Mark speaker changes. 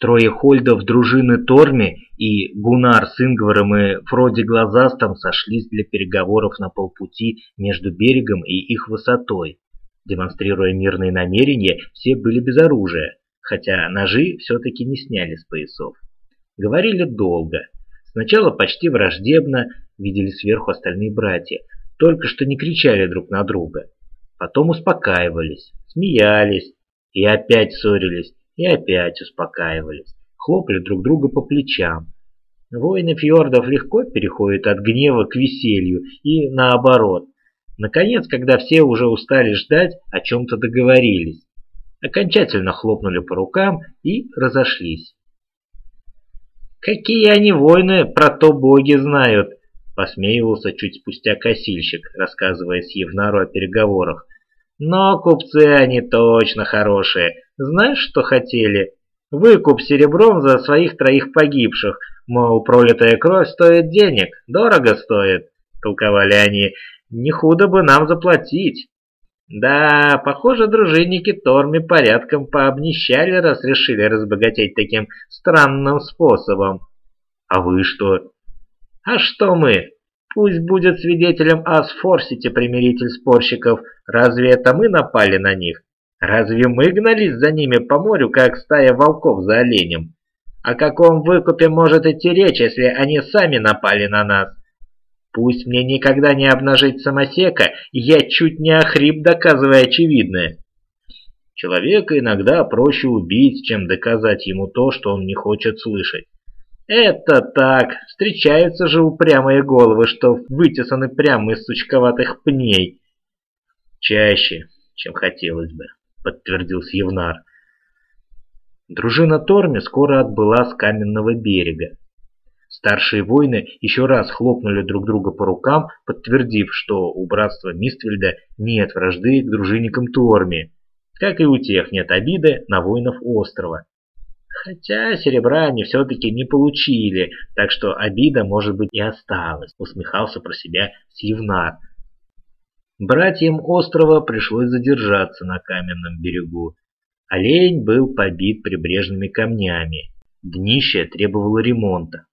Speaker 1: Трое хольдов дружины Торми и Гунар с Ингваром и Фроди Глазастом сошлись для переговоров на полпути между берегом и их высотой. Демонстрируя мирные намерения, все были без оружия, хотя ножи все-таки не сняли с поясов. Говорили долго. Сначала почти враждебно, видели сверху остальные братья, только что не кричали друг на друга. Потом успокаивались, смеялись и опять ссорились, и опять успокаивались, хлопали друг друга по плечам. Воины фьордов легко переходят от гнева к веселью и наоборот. Наконец, когда все уже устали ждать, о чем-то договорились. Окончательно хлопнули по рукам и разошлись. «Какие они воины, про то боги знают!» Посмеивался чуть спустя косильщик, рассказывая Сьевнару о переговорах. «Но купцы они точно хорошие. Знаешь, что хотели? Выкуп серебром за своих троих погибших. Мол, пролитая кровь стоит денег, дорого стоит». Толковали они. «Не худо бы нам заплатить». Да, похоже, дружинники Торми порядком пообнищали, раз решили разбогатеть таким странным способом. А вы что? А что мы? Пусть будет свидетелем Асфорсити примиритель спорщиков. Разве это мы напали на них? Разве мы гнались за ними по морю, как стая волков за оленем? О каком выкупе может идти речь, если они сами напали на нас? Пусть мне никогда не обнажить самосека, я чуть не охрип, доказывая очевидное. Человека иногда проще убить, чем доказать ему то, что он не хочет слышать. Это так, встречаются же упрямые головы, что вытесаны прямо из сучковатых пней. Чаще, чем хотелось бы, подтвердил Сьевнар. Дружина Торми скоро отбыла с каменного берега. Старшие воины еще раз хлопнули друг друга по рукам, подтвердив, что у братства Миствельда нет вражды к дружинникам Торми, как и у тех нет обиды на воинов острова. Хотя серебра они все-таки не получили, так что обида, может быть, и осталась, усмехался про себя Сьевнар. Братьям острова пришлось задержаться на каменном берегу. Олень был побит прибрежными камнями. Днище требовало ремонта.